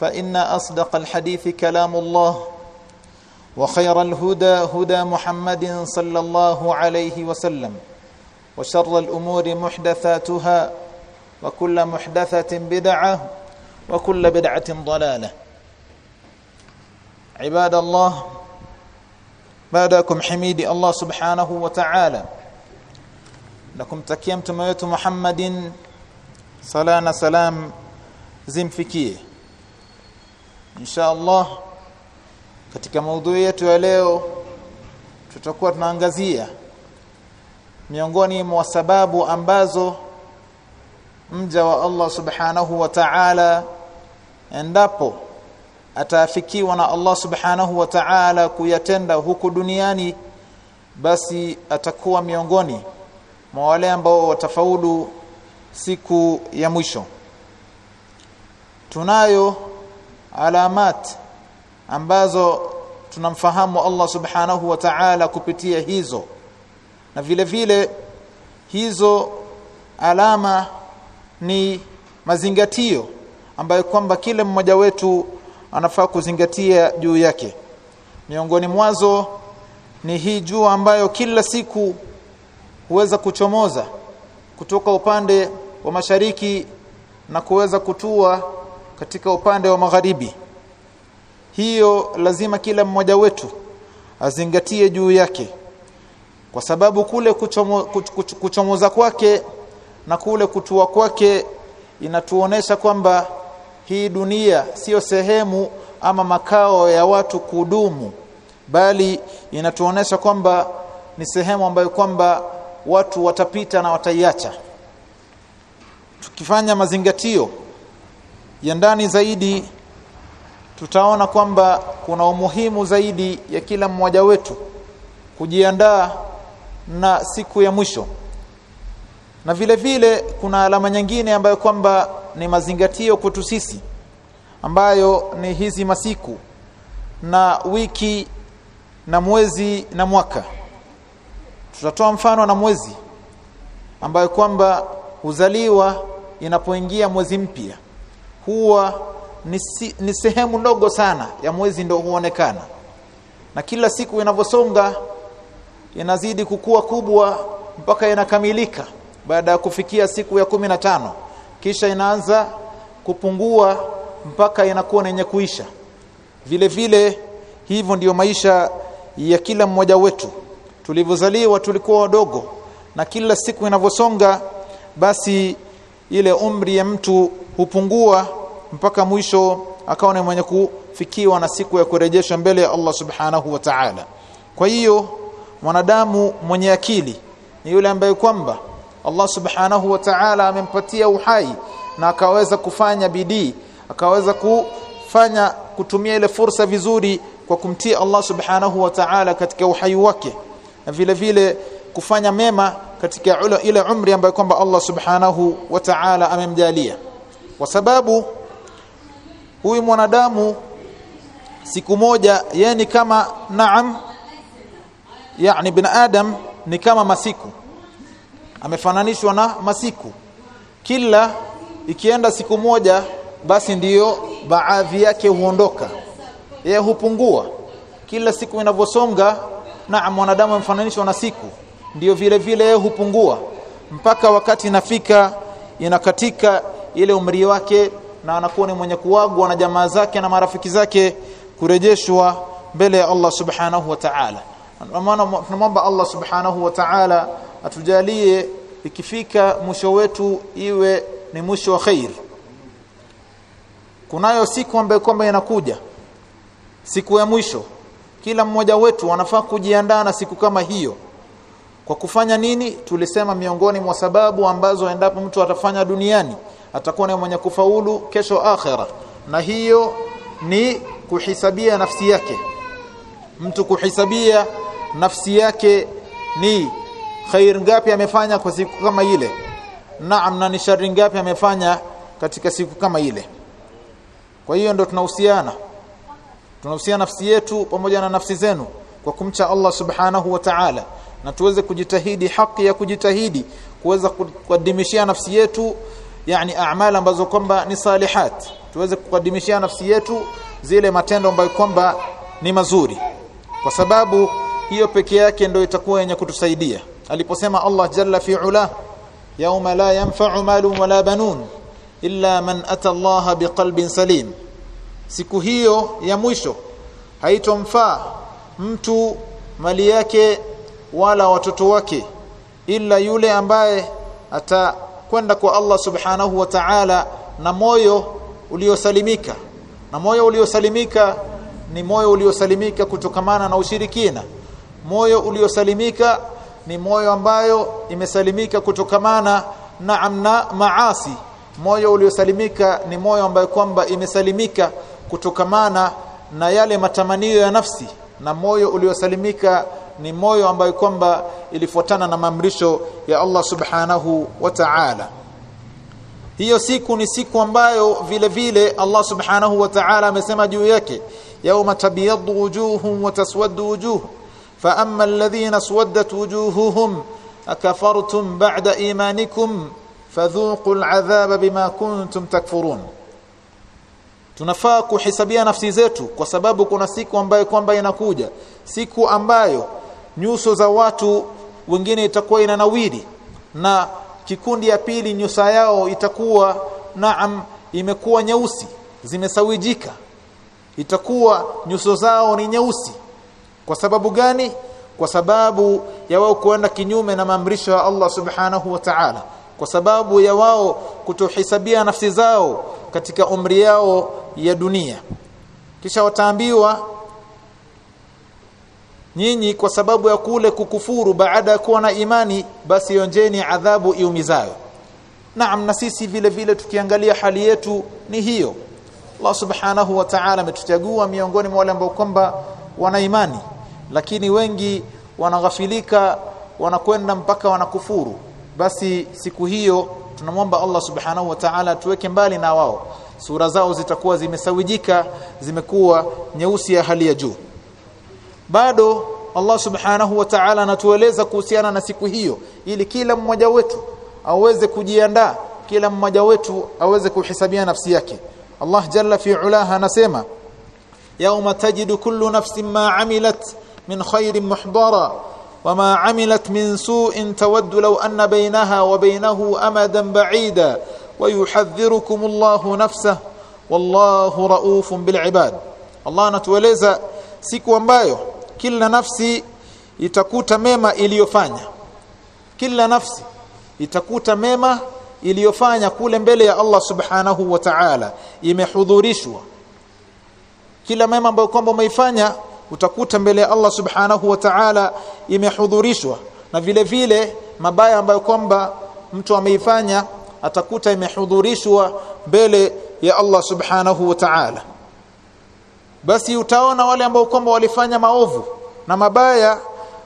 فإن أصدق الحديث كلام الله وخير الهدى هدى محمد صلى الله عليه وسلم وشر الأمور محدثاتها وكل محدثة بدعة وكل بدعة ضلالة. عباد الله بعدكم حميد الله سبحانه وتعالى. لكم تكيمتم يوت محمد صلاة سلام زمفكيه insha Allah katika maudhui yetu ya leo tutakuwa tunaangazia miongoni mwa sababu ambazo mja wa Allah subhanahu wa ta'ala endapo ataafikiwa na Allah subhanahu wa ta'ala kuyatenda huku duniani basi atakuwa miongoni mwa wale ambao watafaulu siku ya mwisho. Tunayo alamat ambazo tunamfahamu Allah subhanahu wa ta'ala kupitia hizo. Na vile vile hizo alama ni mazingatio ambayo kwamba kila mmoja wetu anafaa kuzingatia juu yake. Miongoni mwazo ni hii jua ambayo kila siku huweza kuchomoza kutoka upande wa mashariki na kuweza kutua katika upande wa magharibi. Hiyo lazima kila mmoja wetu azingatie juu yake. Kwa sababu kule kuchomo, kuch, kuchomoza kwake na kule kutua kwake inatuonesha kwamba hii dunia sio sehemu ama makao ya watu kudumu bali inatuonesha kwamba ni sehemu ambayo kwamba watu watapita na wataiacha. Tukifanya mazingatio ya ndani zaidi tutaona kwamba kuna umuhimu zaidi ya kila mmoja wetu kujiandaa na siku ya mwisho. Na vile vile kuna alama nyingine ambayo kwamba ni mazingatio kwetu sisi ambayo ni hizi masiku na wiki na mwezi na mwaka. Tutatoa mfano na mwezi ambayo kwamba huzaliwa inapoingia mwezi mpya huwa ni, si, ni sehemu ndogo sana ya mwezi ndio huonekana. Na kila siku inavyosonga inazidi kukua kubwa mpaka inakamilika baada ya kufikia siku ya kumi na tano. Kisha inaanza kupungua mpaka inakuwa yenye kuisha. Vile vile hivyo ndiyo maisha ya kila mmoja wetu. Tulivyozaliwa tulikuwa wadogo na kila siku inavyosonga basi ile umri ya mtu hupungua mpaka mwisho akawa ni mwenye kufikiwa na siku ya kurejeshwa mbele ya Allah subhanahu wa ta'ala. Kwa hiyo mwanadamu mwenye akili ni yule ambaye kwamba Allah subhanahu wa ta'ala amempatia uhai na akaweza kufanya bidii akaweza kufanya kutumia ile fursa vizuri kwa kumtii Allah subhanahu wa ta'ala katika uhai wake. Na vile vile kufanya mema katika ile umri ambayo kwamba Allah subhanahu wa ta'ala amemjalia kwa sababu huyu mwanadamu siku moja yeye ni kama naam yani bin adam ni kama masiku. Amefananishwa na masiku. Kila ikienda siku moja basi ndiyo baadhi yake huondoka. Yeye hupungua. Kila siku inavyosonga na mwanadamu amefananishwa na siku. Ndiyo vile vile hupungua. Mpaka wakati inafika inakatika ile umri wake na anakuwa ni mwenye kuagwa na jamaa zake na marafiki zake kurejeshwa mbele ya Allah subhanahu wa ta'ala. Maana tunamwomba Allah subhanahu wa ta'ala atujalie ikifika mwisho wetu iwe ni mwisho wa khair. Kunayo siku ambayo kwamba inakuja siku ya mwisho. Kila mmoja wetu anafaa kujiandaa na siku kama hiyo. Kwa kufanya nini? Tulisema miongoni mwa sababu ambazo endapo mtu atafanya duniani atakuwa ni mwenye kufaulu kesho akhera. Na hiyo ni kuhisabia nafsi yake. Mtu kuhisabia nafsi yake ni khair ngapi amefanya kwa siku kama ile? Naam na ni shari ngapi amefanya katika siku kama ile? Kwa hiyo ndo tunahusiana. Tunahusiana nafsi yetu pamoja na nafsi zenu kwa kumcha Allah subhanahu wa ta'ala. Na tuweze kujitahidi haki ya kujitahidi kuweza kuadimishia nafsi yetu yani a'mal ambazo kwamba ni salihat. Tuweze kukadimishia nafsi yetu zile matendo ambayo kwamba ni mazuri. Kwa sababu hiyo peke yake ndio itakuwa yenye kutusaidia. Aliposema Allah jalla fi'ala yauma la yanfa'u malu wala banun illa man ata Allah biqalbin salim. Siku hiyo ya mwisho haitomfaa mtu mali yake wala watoto wake ila yule ambaye atakwenda kwa Allah subhanahu wa ta'ala na moyo uliosalimika. Na moyo uliosalimika ni moyo uliosalimika kutokamana na ushirikina. Moyo uliosalimika ni moyo ambayo imesalimika kutokamana na amna maasi. Moyo uliosalimika ni moyo ambayo kwamba imesalimika kutokamana na yale matamanio ya nafsi. Na moyo uliosalimika ni moyo ambayo kwamba ilifuatana na maamrisho ya Allah subhanahu wa ta'ala. Hiyo siku ni siku ambayo vile vile Allah subhanahu wa ta'ala amesema juu yake yauma tabyaddu wujuhum wa taswaddu wujuh fa amma alladhina swaddat wujuhuhum akafartum ba'da imanikum fadhuqu al'adhaba bima kuntum takfurun. Tunafaa kuhisabia nafsi zetu kwa sababu kuna siku ambayo kwamba inakuja siku ambayo nyuso za watu wengine itakuwa ina nawili na kikundi ya pili nyusa yao itakuwa naam imekuwa nyeusi zimesawijika. Itakuwa nyuso zao ni nyeusi. Kwa sababu gani? Kwa sababu ya wao kuenda kinyume na maamrisho ya Allah subhanahu wa ta'ala. Kwa sababu ya wao kutohisabia nafsi zao katika umri yao ya dunia. Kisha wataambiwa nyinyi kwa sababu ya kule kukufuru baada ya kuwa na imani basi onjeni adhabu iumizayo. Naam na sisi vile vile tukiangalia hali yetu ni hiyo. Allah subhanahu wa ta'ala ametuchagua miongoni mwa wale ambao kwamba wana imani lakini wengi wanaghafilika wanakwenda mpaka wanakufuru. Basi siku hiyo tunamwomba Allah subhanahu wa ta'ala tuweke mbali na wao. Sura zao zitakuwa zimesawijika zimekuwa nyeusi ya hali ya juu bado Allah subhanahu wa ta'ala anatueleza kuhusiana na siku hiyo ili kila mmoja wetu aweze kujiandaa kila mmoja wetu aweze kuhisabia nafsi yake Allah jalla fi ulaha anasema yauma tajidu kullu nafsin ma amilat min khairin muhdara وما عملت من سوء تود لو أن بينها وبينه أمدا بعيدا ويحذركم الله نفسه والله رؤوف بالعباد الله نتولeza siku ambayo kila nafsi itakuta mema iliyofanya. Kila nafsi itakuta mema iliyofanya kule mbele ya Allah subhanahu wa ta'ala. Imehudhurishwa. Kila mema ambayo kwamba umeifanya utakuta mbele ya Allah subhanahu wa ta'ala imehudhurishwa. Na vile vile mabaya ambayo kwamba mtu ameifanya atakuta imehudhurishwa mbele ya Allah subhanahu wa ta'ala basi utaona wale ambao kwamba walifanya maovu na mabaya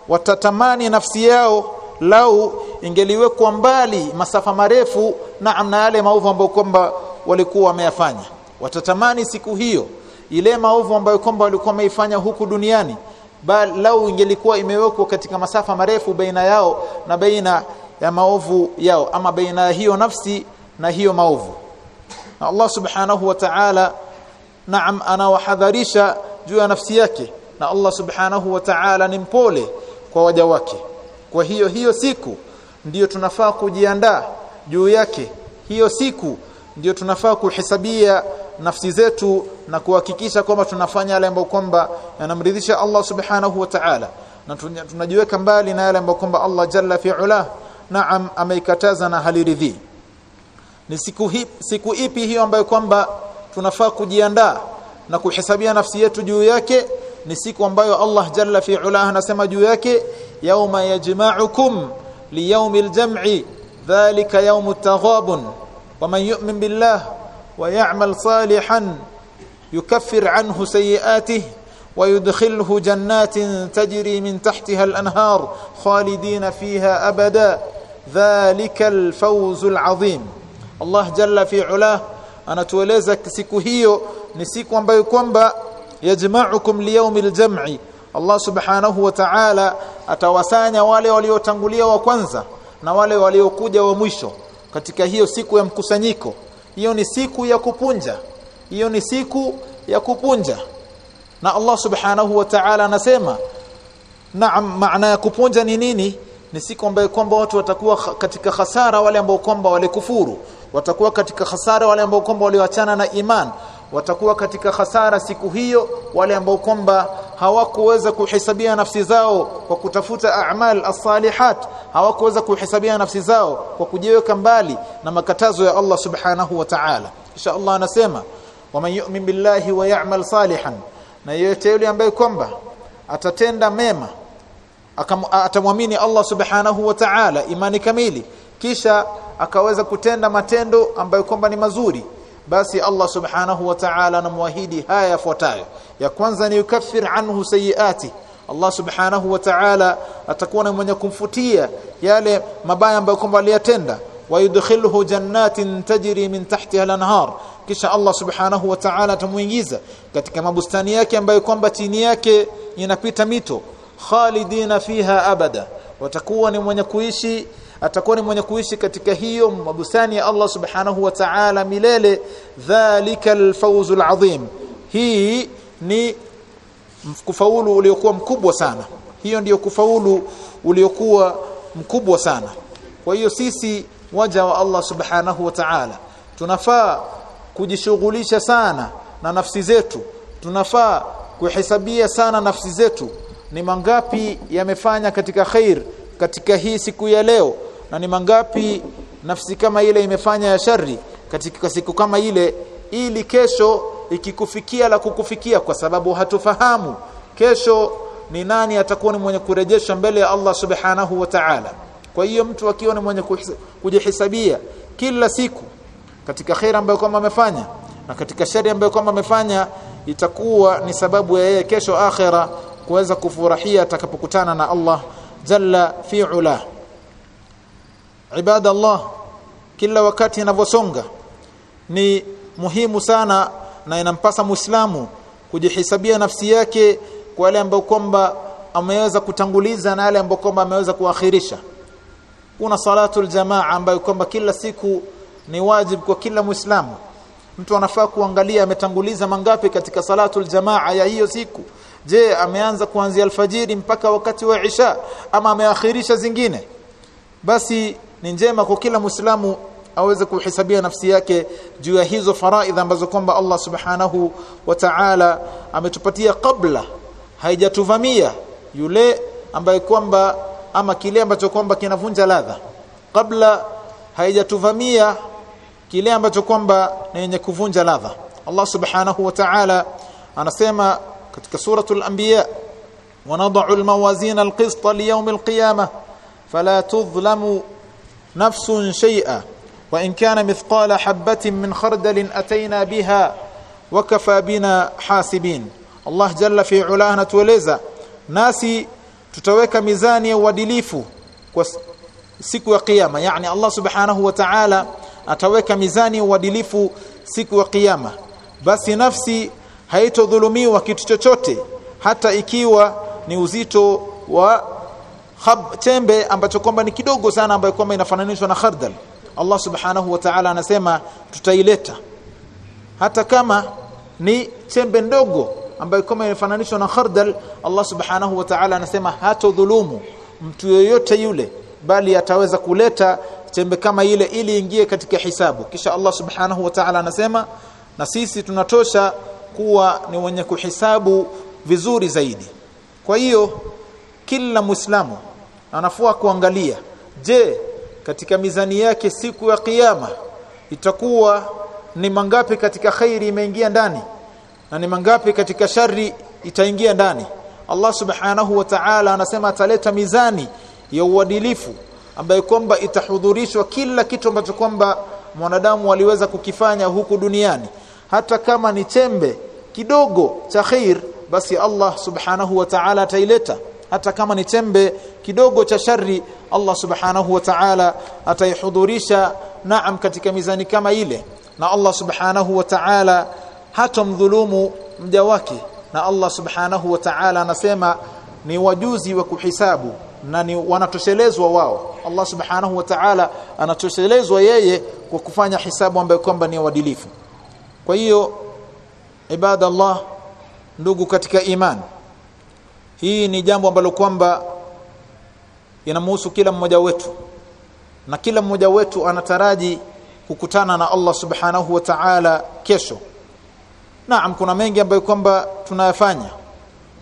watatamani nafsi yao lau ingeliwekwa mbali masafa marefu na na yale maovu ambayo kwamba walikuwa wameyafanya. Watatamani siku hiyo ile maovu ambayo kwamba walikuwa wameifanya huku duniani bali lau ingelikuwa imewekwa katika masafa marefu baina yao na baina ya maovu yao ama baina ya hiyo nafsi na hiyo maovu. Na Allah subhanahu wa ta'ala naam anawahadharisha juu ya nafsi yake. Na Allah subhanahu wa ta'ala ni mpole kwa waja wake. Kwa hiyo hiyo siku ndiyo tunafaa kujiandaa juu yake. Hiyo siku ndiyo tunafaa kuhesabia nafsi zetu na kuhakikisha kwamba tunafanya yale ambayo kwamba yanamridhisha Allah subhanahu wa ta'ala. Na tunajiweka mbali na yale ambayo kwamba Allah jalla fi'ala naam ameikataza na haliridhi ni siku hii siku ipi hiyo ambayo kwamba tunafaa kujiandaa na kuhesabia nafsi yetu juu yake ni siku ambayo Allah jalla fi ula anasema juu yake yauma yajma'ukum liyawmil jam'i dhalika yawmut taghabun ومن يؤمن بالله ويعمل صالحا يكفر عنه سيئاته ويدخله جنات تجري من تحتها الانهار خالدين فيها ابدا ذلك الفوز العظيم الله جل في علاه anatueleza siku hiyo ni siku ambayo kwamba yajma'ukum liyawmil jam'i. Allah subhanahu wa ta'ala atawasanya wale waliotangulia wa kwanza na wale waliokuja wa mwisho katika hiyo siku ya mkusanyiko. Hiyo ni siku ya kupunja. Hiyo ni siku ya kupunja. Na Allah subhanahu wa ta'ala anasema naam maana ya kupunja ni nini ni siku ambayo kwamba watu watakuwa katika hasara wale ambao kwamba walikufuru. Watakuwa katika hasara wale ambao kwamba walioachana na iman. Watakuwa katika hasara siku hiyo wale ambao kwamba hawakuweza kuhesabia nafsi zao kwa kutafuta a'mal as-salihat. Hawakuweza kuhesabia nafsi zao kwa kujiweka mbali na makatazo ya Allah subhanahu wa ta'ala. Kisha Allah anasema waman yu'min billahi wa ya'mal salihan. Na yeyote yule ambaye kwamba atatenda mema atamwamini Allah subhanahu wa ta'ala imani kamili. Kisha akaweza kutenda matendo ambayo kwamba ni mazuri. Basi Allah subhanahu wa ta'ala anamwahidi haya yafuatayo. Ya kwanza ni yukaffir anhu sayiati. Allah subhanahu wa ta'ala atakuwa na mwenye kumfutia yale mabaya ambayo kwamba aliyatenda. Wayudkhiluhu jannatin tajri min tahtiha al-anhar. Kisha Allah subhanahu wa ta'ala atamuingiza katika mabustani yake ambayo kwamba chini yake inapita mito khalidina fiha abada. Watakuwa ni mwenye kuishi atakuwa ni mwenye kuishi katika hiyo mabustani ya Allah subhanahu wa ta'ala milele. Dhalika alfawzul azim hii ni kufaulu uliokuwa mkubwa sana. Hiyo ndiyo kufaulu uliokuwa mkubwa sana. Kwa hiyo sisi waja wa Allah subhanahu wa ta'ala tunafaa kujishughulisha sana na nafsi zetu. Tunafaa kuhesabia sana nafsi zetu ni mangapi yamefanya katika khair katika hii siku ya leo? Na ni mangapi nafsi kama ile imefanya ya shari katika siku kama ile ili kesho ikikufikia la kukufikia kwa sababu hatufahamu kesho ni nani atakuwa ni mwenye kurejesha mbele ya Allah subhanahu wa ta'ala. Kwa hiyo mtu akiwa ni mwenye kujihisabia kila siku katika khair ambayo kwamba amefanya na katika shari ambayo kwamba amefanya itakuwa ni sababu ya yeye kesho akhera kuweza kufurahia atakapokutana na Allah jalla fi ula ibadallah kila wakati inavyosonga ni muhimu sana na inampasa muislamu kujihisabia nafsi yake kwa yale ambayo kwamba ameweza kutanguliza na yale ambao kwamba ameweza kuakhirisha. Kuna salatul jamaa ambayo kwamba kila siku ni wajibu kwa kila muislamu. Mtu anafaa kuangalia ametanguliza mangapi katika salatul jamaa ya hiyo siku je ameanza kuanzia alfajiri mpaka wakati wa isha ama ameakhirisha zingine? Basi ni njema kwa kila muislamu aweze kuhesabia nafsi yake juu ya hizo faraidha ambazo kwamba Allah subhanahu wa ta'ala ametupatia kabla haijatuvamia yule ambaye kwamba ama kile ambacho kwamba kinavunja ladha. Kabla haijatuvamia kile ambacho kwamba ni yenye kuvunja ladha. Allah subhanahu wa ta'ala anasema katika suratul anbiya ونضع الموازين القسط ليوم القيامة فلا تظلم نفس شيئا وإن كان مثقال حبة من خردل أتينا بها وكفى بنا حاسبين الله جل في علاه نتولeza nasi tutaweka mizani ya uadilifu kwa siku ya kiyama yani Allah subhanahu wa ta'ala ataweka mizani ya uadilifu siku ya kiyama basi nafsi haitodhulumiwa kitu chochote hata ikiwa ni uzito wa khab tembe ambacho kwamba ni kidogo sana ambayo kwamba inafananishwa na khardal. Allah subhanahu wa ta'ala anasema tutaileta. Hata kama ni tembe ndogo ambayo kama inafananishwa na khardal Allah subhanahu wa ta'ala anasema hatodhulumu mtu yoyote yule bali ataweza kuleta chembe kama ile ili ingie katika hisabu. Kisha Allah subhanahu wa ta'ala anasema na sisi tunatosha kuwa ni wenye kuhisabu vizuri zaidi. Kwa hiyo kila muislamu anafua kuangalia je katika mizani yake siku ya kiyama itakuwa ni mangapi katika khairi imeingia ndani na ni mangapi katika shari itaingia ndani? Allah subhanahu wa ta'ala anasema ataleta mizani ya uadilifu ambayo kwamba itahudhurishwa kila kitu ambacho kwamba mwanadamu aliweza kukifanya huku duniani hata kama ni chembe kidogo cha khair basi Allah subhanahu wa ta'ala ataileta. Hata kama ni chembe kidogo cha shari Allah subhanahu wa ta'ala ataihudhurisha naam katika mizani kama ile. Na Allah subhanahu wa ta'ala hatamdhulumu mja wake. Na Allah subhanahu wa ta'ala anasema ni wajuzi wa kuhisabu na ni wanatoshelezwa wao. Allah subhanahu wa ta'ala anatoshelezwa yeye kwa kufanya hisabu ambayo kwamba ni uadilifu kwa hiyo ibada Allah ndugu katika imani hii ni jambo ambalo kwamba inamhusu kila mmoja wetu na kila mmoja wetu anataraji kukutana na Allah subhanahu wa ta'ala kesho. Naam kuna mengi ambayo kwamba tunayafanya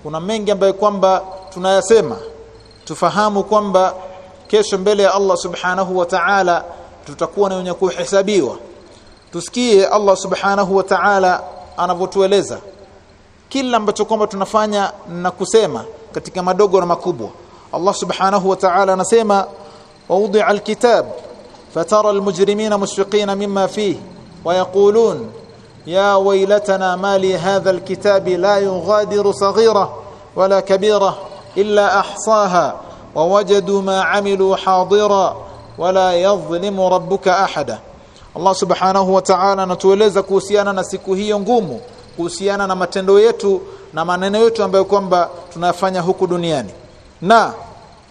kuna mengi ambayo kwamba tunayasema. Tufahamu kwamba kesho mbele ya Allah subhanahu wa ta'ala tutakuwa na wenye kuhesabiwa tusikie Allah subhanahu wa ta'ala anavyotueleza kila ambacho kwamba tunafanya na kusema katika madogo na makubwa Allah subhanahu wa ta'ala anasema wawdi'a alkitab fatara almujrimina mushfiqina mimma fihi ويقولون يا ويلتنا ما لي هذا الكتاب لا يغادر صغيرة ولا كبيرة إلا أحصاها ووجدوا ما عملوا حاضرا ولا يظلم ربك أحدا Allah subhanahu wa ta'ala anatueleza kuhusiana na siku hiyo ngumu kuhusiana na matendo yetu na maneno yetu ambayo kwamba tunayafanya huku duniani. Na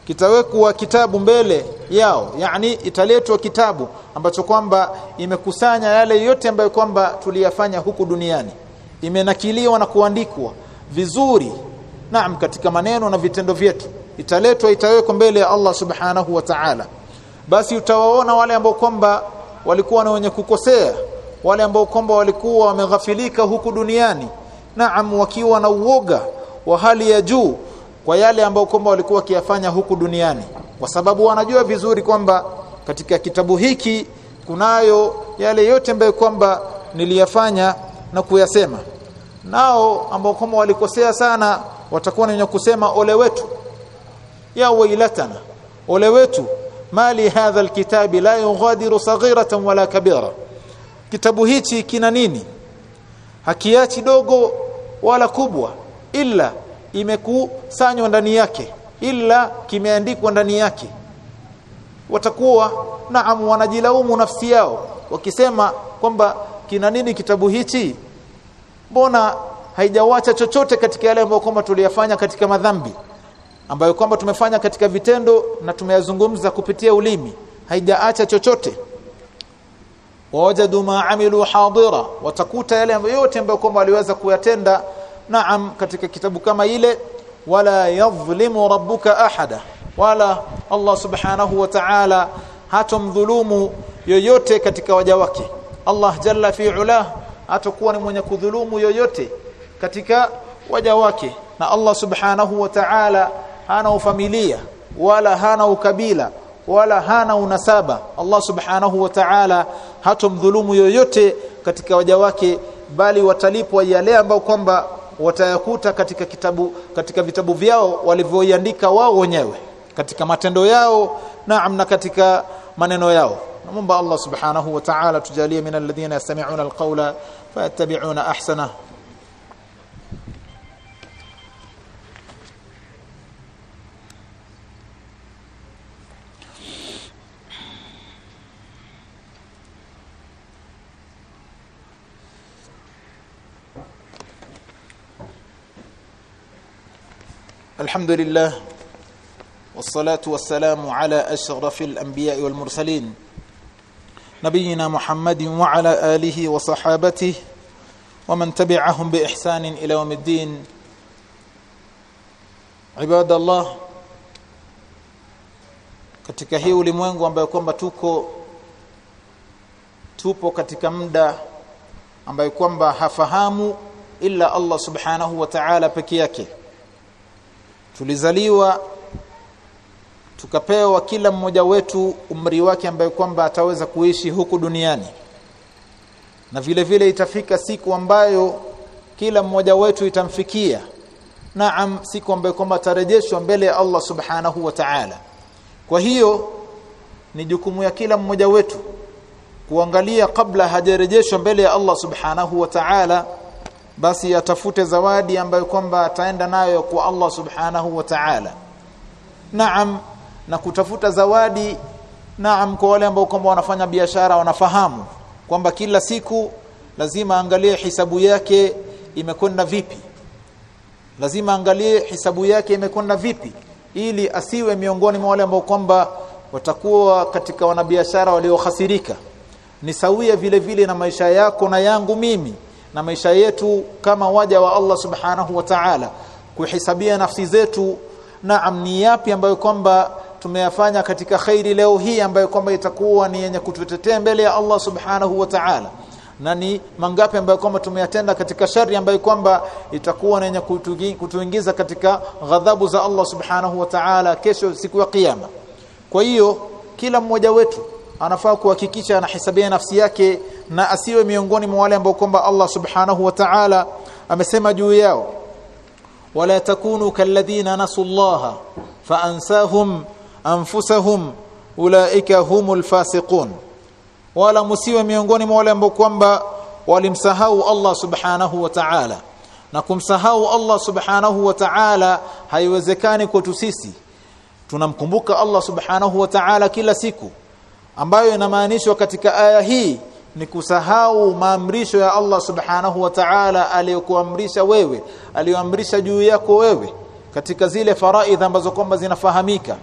kitawekwa kitabu mbele yao yani italetwa kitabu ambacho kwamba imekusanya yale yote ambayo kwamba tuliyafanya huku duniani. Imenakiliwa na kuandikwa vizuri naam katika maneno na vitendo vyetu. Italetwa itawekwa mbele ya Allah subhanahu wa ta'ala. Basi utawaona wale ambao kwamba walikuwa na wenye kukosea wale ambao kwamba walikuwa wameghafilika huku duniani naam wakiwa na uoga wa hali ya juu kwa yale ambao kwamba walikuwa wakiyafanya huku duniani. Kwa sababu wanajua vizuri kwamba katika kitabu hiki kunayo yale yote ambayo kwamba niliyafanya na kuyasema. Nao ambao kwamba walikosea sana watakuwa na kusema ole wetu ya wailatana ole wetu mali hadha alkitabi la yughadiru saghiratan wala kabira. Kitabu hichi kina nini? Hakiachi dogo wala kubwa illa imekusanywa ndani yake illa kimeandikwa ndani yake. Watakuwa naam wanajilaumu nafsi yao wakisema kwamba kina nini kitabu hichi? Mbona haijawacha chochote katika yale ambayo kwamba tuliyafanya katika madhambi ambayo kwamba tumefanya katika vitendo na tumeyazungumza kupitia ulimi haijaacha chochote. Wajadu ma amilu hadira watakuta yale yote ambayo kwamba waliweza kuyatenda. Naam katika kitabu kama ile wala yadhlimu rabbuka ahada wala Allah subhanahu wa ta'ala hatomdhulumu yoyote katika waja wake. Allah jalla fi ula hatakuwa ni mwenye kudhulumu yoyote katika waja wake. Na Allah subhanahu wa ta'ala hana ufamilia wala hana ukabila wala hana unasaba. Allah subhanahu wa ta'ala hatomdhulumu yoyote katika waja wake bali watalipwa yale ambao kwamba watayakuta katika kitabu katika vitabu vyao walivyoiandika wao wenyewe katika matendo yao naam na katika maneno yao. Naomba Allah subhanahu wa ta'ala tujalie min alladhina yastami'una alqawla fayattabi'una ahsana الحمد لله والصلاة والسلام على أشرف الأنبياء والمرسلين نبينا محمد وعلى آله وصحابته ومن تبعهم بإحسان إلى يوم الدين. عباد الله katika hii ulimwengu ambayo kwamba tuko tupo katika muda ambayo kwamba hafahamu illa Allah subhanahu wa ta'ala peke yake. Tulizaliwa tukapewa kila mmoja wetu umri wake ambaye kwamba ataweza kuishi huku duniani. Na vile vile itafika siku ambayo kila mmoja wetu itamfikia. Naam siku ambayo kwamba atarejeshwa mbele ya Allah subhanahu wa ta'ala. Kwa hiyo ni jukumu ya kila mmoja wetu kuangalia kabla hajarejeshwa mbele ya Allah subhanahu wa ta'ala basi atafute zawadi ambayo kwamba ataenda nayo kwa Allah subhanahu wa ta'ala. Naam na kutafuta zawadi naam kwa wale ambao kwamba wanafanya biashara wanafahamu kwamba kila siku lazima angalie hisabu yake imekwenda vipi. Lazima angalie hisabu yake imekwenda vipi ili asiwe miongoni mwa wale ambao kwamba watakuwa katika wanabiashara waliohasirika. Ni sawia vile vile na maisha yako na yangu mimi na maisha yetu kama waja wa Allah subhanahu wa ta'ala kuhisabia nafsi zetu naam ni yapi ambayo kwamba tumeyafanya katika khairi leo hii ambayo kwamba itakuwa ni yenye kututetea mbele ya Allah subhanahu wa ta'ala? Na ni mangapi ambayo kwamba tumeyatenda katika shari ambayo kwamba itakuwa yenye kutuingiza katika ghadhabu za Allah subhanahu wa ta'ala kesho siku ya kiyama? Kwa hiyo kila mmoja wetu anafaa kuhakikisha anahisabia nafsi yake na asiwe miongoni mwa wale ambao kwamba Allah subhanahu wa ta'ala amesema juu yao. Wala takunu kalladhina nasullaha faansahum anfusahum ulaika humul fasiqun. Wala musiwe miongoni mwa wale ambao kwamba walimsahau Allah subhanahu wa ta'ala. Na kumsahau Allah subhanahu wa ta'ala haiwezekani kwetu sisi. Tunamkumbuka Allah subhanahu wa ta'ala kila siku ambayo inamaanishwa katika aya hii ni kusahau maamrisho ya Allah subhanahu wa ta'ala aliyokuamrisha wewe aliyoamrisha juu yako wewe katika zile faraidha ambazo kwamba zinafahamika.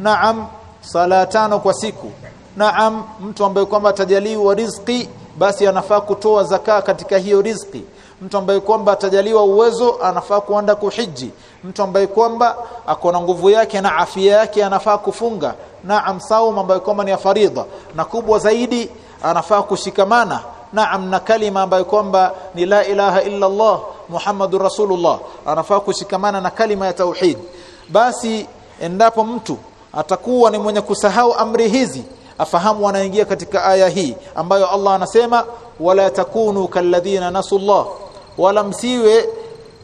Naam sala tano kwa siku. Naam mtu ambaye kwamba atajaliwa riziki basi anafaa kutoa zakaa katika hiyo riziki mtu ambaye kwamba atajaliwa uwezo anafaa kuenda kuhiji. Mtu ambaye kwamba ako na nguvu yake na afya yake anafaa kufunga. Naam saum ambaye kwamba ni ya faridha. Na kubwa zaidi anafaa kushikamana. Naam na kalima ambayo kwamba ni la ilaha illa Allah Muhammadur Rasulullah. Anafaa kushikamana na kalima ya tauhid. Basi endapo mtu atakuwa ni mwenye kusahau amri hizi afahamu anaingia katika aya hii ambayo Allah anasema wala takunu kalladhina nasullah wala msiwe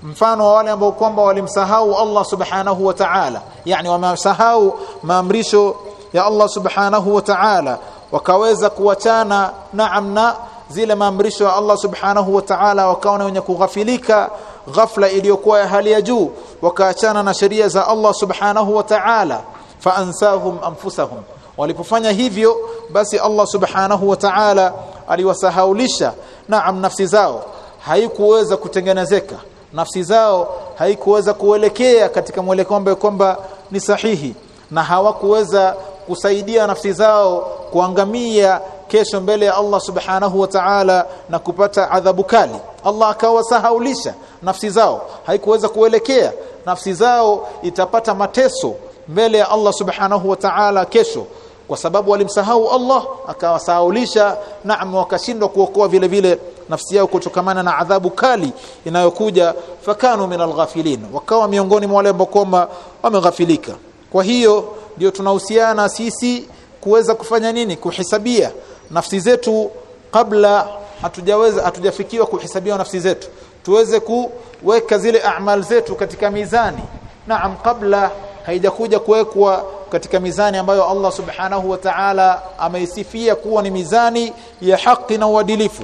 mfano wa wale ambao kwamba walimsahau Allah subhanahu wa ta'ala. Yani wamesahau maamrisho ya Allah subhanahu wa ta'ala. Wakaweza kuachana naam na zile maamrisho ya Allah subhanahu wa ta'ala wakaona wenye kughafilika ghafla iliyokuwa ya hali ya juu wakaachana na sheria za Allah subhanahu wa ta'ala. Faansahum anfusahum. Walipofanya hivyo basi Allah subhanahu wa ta'ala aliwasahaulisha naam nafsi zao haikuweza kutengenezeka. Nafsi zao haikuweza kuelekea katika mwelekeo ambao kwamba ni sahihi na hawakuweza kusaidia nafsi zao kuangamia kesho mbele ya Allah subhanahu wa ta'ala na kupata adhabu kali. Allah akawasahaulisha nafsi zao haikuweza kuelekea. Nafsi zao itapata mateso mbele ya Allah subhanahu wa ta'ala kesho. Kwa sababu walimsahau Allah akawasahaulisha naam wakashindwa kuokoa vile vile nafsi yao kutokamana na adhabu kali inayokuja fakanu min alghafilin wakawa miongoni mwa wale ambao wameghafilika. Kwa hiyo ndio tunahusiana sisi kuweza kufanya nini? Kuhisabia nafsi zetu kabla hatujaweza hatujafikiwa kuhisabia nafsi zetu. Tuweze kuweka zile a'mal zetu katika mizani. Naam kabla haijakuja kuwekwa katika mizani ambayo Allah subhanahu wa ta'ala ameisifia kuwa ni mizani ya haki na uadilifu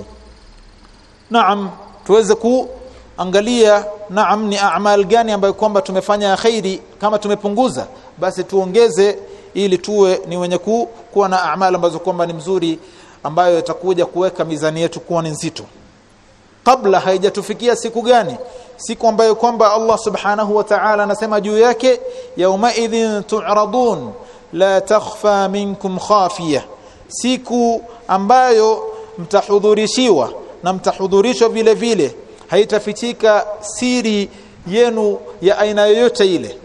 naam tuweze kuangalia naam ni a'mal gani ambayo kwamba tumefanya khairi kama tumepunguza basi tuongeze ili tuwe ni wenye ku, kuwa na a'mal ambazo kwamba ni mzuri ambayo itakuja kuweka mizani yetu kuwa ni nzito. Kabla haijatufikia siku gani? Siku ambayo kwamba Allah subhanahu wa ta'ala anasema juu yake yauma idhin tu'radun la takhfa minkum khafiya siku ambayo mtahudhurishiwa na mtahudhurishwa vile vile haitafichika siri yenu ya aina yoyote ile.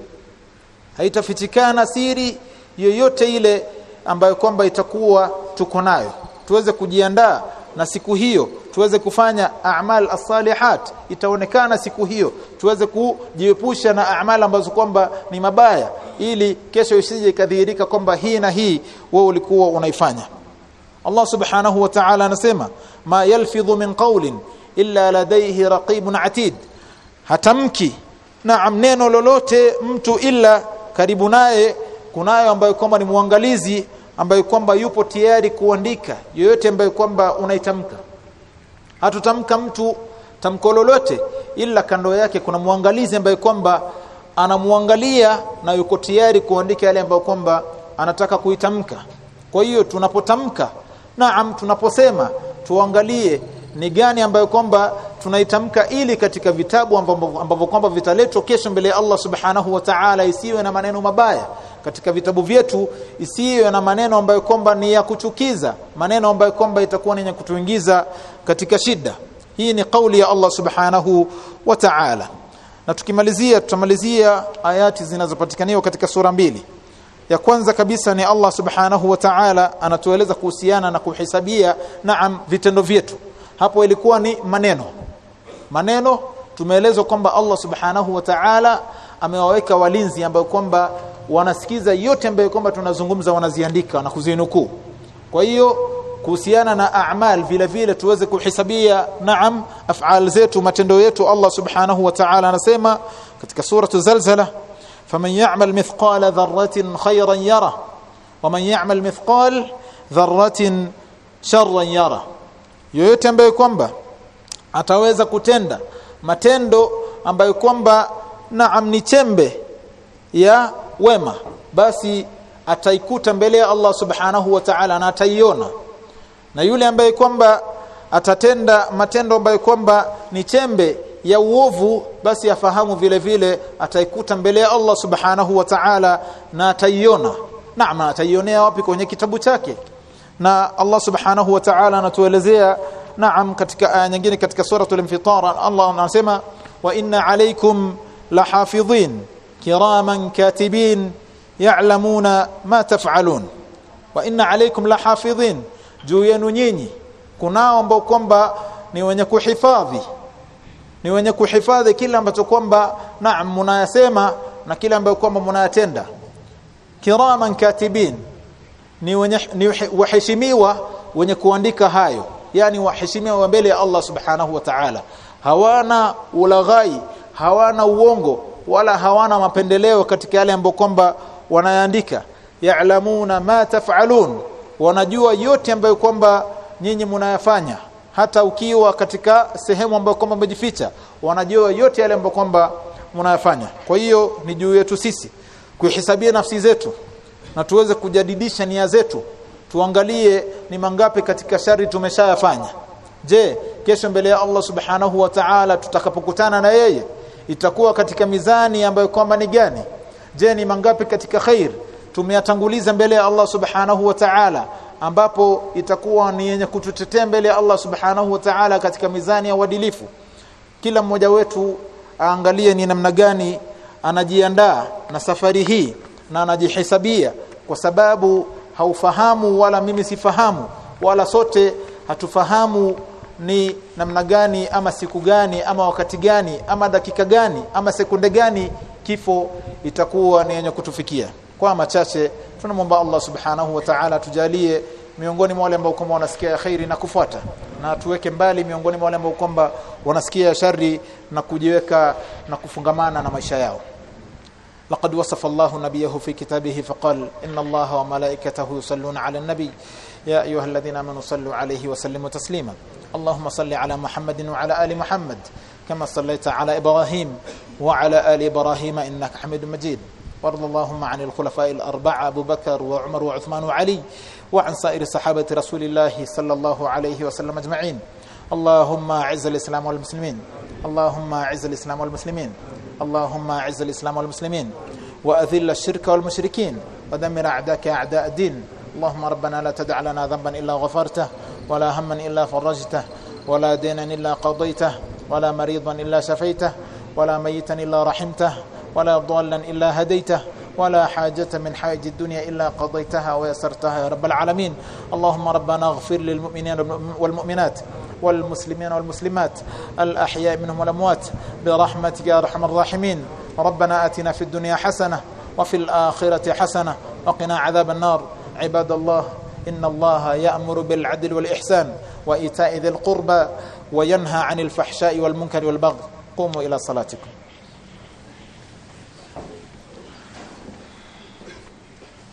Haitafichikana siri yoyote ile ambayo kwamba itakuwa tuko nayo. Tuweze kujiandaa na siku hiyo tuweze kufanya a'mal as-salihat itaonekana siku hiyo. Tuweze kujiepusha na a'mal ambazo kwamba ni mabaya ili kesho isije ikadhihirika kwamba hii na hii wewe ulikuwa unaifanya Allah subhanahu wa ta'ala anasema ma yalfidhu min qawlin illa ladayhi raqibun atid. Hatamki naam neno lolote mtu ila karibu naye kunayo ambayo kwamba ni muangalizi ambayo kwamba yupo tayari kuandika yoyote ambayo kwamba unaitamka. Hatutamka mtu tamko lolote ila kando yake kuna muangalizi ambaye kwamba anamwangalia na yuko tayari kuandika yale ambayo kwamba anataka kuitamka. Kwa hiyo tunapotamka naam tunaposema tuangalie ni gani ambayo kwamba tunaitamka ili katika vitabu ambavyo kwamba vitaletwa kesho mbele ya Allah subhanahu wa ta'ala isiwe na maneno mabaya. Katika vitabu vyetu isiwe na maneno ambayo kwamba ni ya kuchukiza maneno ambayo kwamba itakuwa ni ya kutuingiza katika shida. Hii ni kauli ya Allah subhanahu wa ta'ala. Na tukimalizia tutamalizia ayati zinazopatikaniwa katika sura mbili ya kwanza kabisa ni Allah subhanahu wa ta'ala anatueleza kuhusiana na kuhisabia naam vitendo vyetu. Hapo ilikuwa ni maneno. Maneno tumeelezwa kwamba Allah subhanahu wa ta'ala amewaweka walinzi ambao kwamba wanasikiza yote ambayo kwamba tunazungumza wanaziandika na kuzinukuu. Kwa hiyo kuhusiana na a'mal vile vile tuweze kuhisabia naam af'al zetu matendo yetu Allah subhanahu wa ta'ala anasema katika suratu zalzala faman ya'mal mithqala dharratin khayran yara ومن ya'mal mithqal dharratin sharran yara yoyote ambaye kwamba ataweza kutenda matendo ambayo kwamba naam ni chembe ya wema basi ataikuta mbele ya Allah subhanahu wa ta'ala na ataiona na yule ambaye kwamba atatenda matendo ambayo kwamba ni chembe ya uovu basi afahamu vile vile ataikuta mbele ya Allah subhanahu wa ta'ala na ataiona. Naam ataionea wapi? Kwenye kitabu chake. Na Allah subhanahu wa ta'ala anatuelezea naam katika aya nyingine katika suratul infitar Allah anasema wa inna alaykum lahafidhin kiraman katibin ya'lamuna ma taf'alun. Wa inna alaykum lahafidhin juu yenu nyinyi kunao ambao kwamba ni wenye kuhifadhi ni wenye kuhifadhi kila ambacho kwamba naam mnayasema na kila ambacho kwamba mnayatenda kiraman katibin. Ni wenye ni waheshimiwa wenye kuandika hayo. Yani waheshimiwa mbele ya Allah subhanahu wa ta'ala. Hawana ulaghai hawana uongo wala hawana mapendeleo katika yale ambayo kwamba wanayaandika. Ya'lamuna ma taf'alun. Wanajua yote ambayo kwamba nyinyi mnayafanya hata ukiwa katika sehemu ambayo kwamba umejificha wanajua yote yale ambayo kwamba unayafanya kwa hiyo ni juu yetu sisi kuhesabia nafsi zetu na tuweze kujadidisha nia zetu tuangalie ni mangapi katika shari tumeshayafanya. Je kesho mbele ya Allah subhanahu wa ta'ala tutakapokutana na yeye itakuwa katika mizani ambayo kwamba ni gani? Je ni mangapi katika khair tumeyatanguliza mbele ya Allah subhanahu wa ta'ala ambapo itakuwa ni yenye kututetea mbele ya Allah subhanahu wa ta'ala katika mizani ya uadilifu. Kila mmoja wetu aangalie ni namna gani anajiandaa na safari hii na anajihesabia kwa sababu haufahamu wala mimi sifahamu wala sote hatufahamu ni namna gani ama siku gani ama wakati gani ama dakika gani ama sekunde gani kifo itakuwa ni yenye kutufikia kwa machache tunamwomba Allah subhanahu wa ta'ala tujalie miongoni mwa wale ambao kwamba wanasikia khairi na kufuata na tuweke mbali miongoni mwa wale ambao kwamba wanasikia shari na kujiweka na kufungamana na maisha yao لقد وصف الله نبيه في كتابه فقال إن الله وملائكته يصلون على النبي يا أيها الذين آمنوا صلوا عليه وسلموا تسليما اللهم صل على محمد وعلى آل محمد كما صليت على إبراهيم وعلى آل إبراهيم إنك حميد مجيد وارض اللهم عن الخلفاء الأربعة أبو بكر وعمر وعثمان وعلي وعن سائر صحابة رسول الله صلى الله عليه وسلم أجمعين. اللهم أعز الإسلام والمسلمين. اللهم أعز الإسلام والمسلمين. اللهم أعز الإسلام والمسلمين. وأذل الشرك والمشركين. ودمر أعداءك أعداء الدين. اللهم ربنا لا تدع لنا ذنبا إلا غفرته ولا هما إلا فرجته ولا دينا إلا قضيته ولا مريضا إلا شفيته ولا ميتا إلا رحمته ولا ضالا إلا هديته ولا حاجة من حاج الدنيا إلا قضيتها ويسرتها يا رب العالمين. اللهم ربنا اغفر للمؤمنين والمؤمنات والمسلمين والمسلمات الأحياء منهم والأموات برحمتك يا أرحم الراحمين. ربنا آتنا في الدنيا حسنة وفي الآخرة حسنة وقنا عذاب النار. عباد الله إن الله يأمر بالعدل والإحسان وإيتاء ذي القربى وينهى عن الفحشاء والمنكر والبغي. قوموا إلى صلاتكم.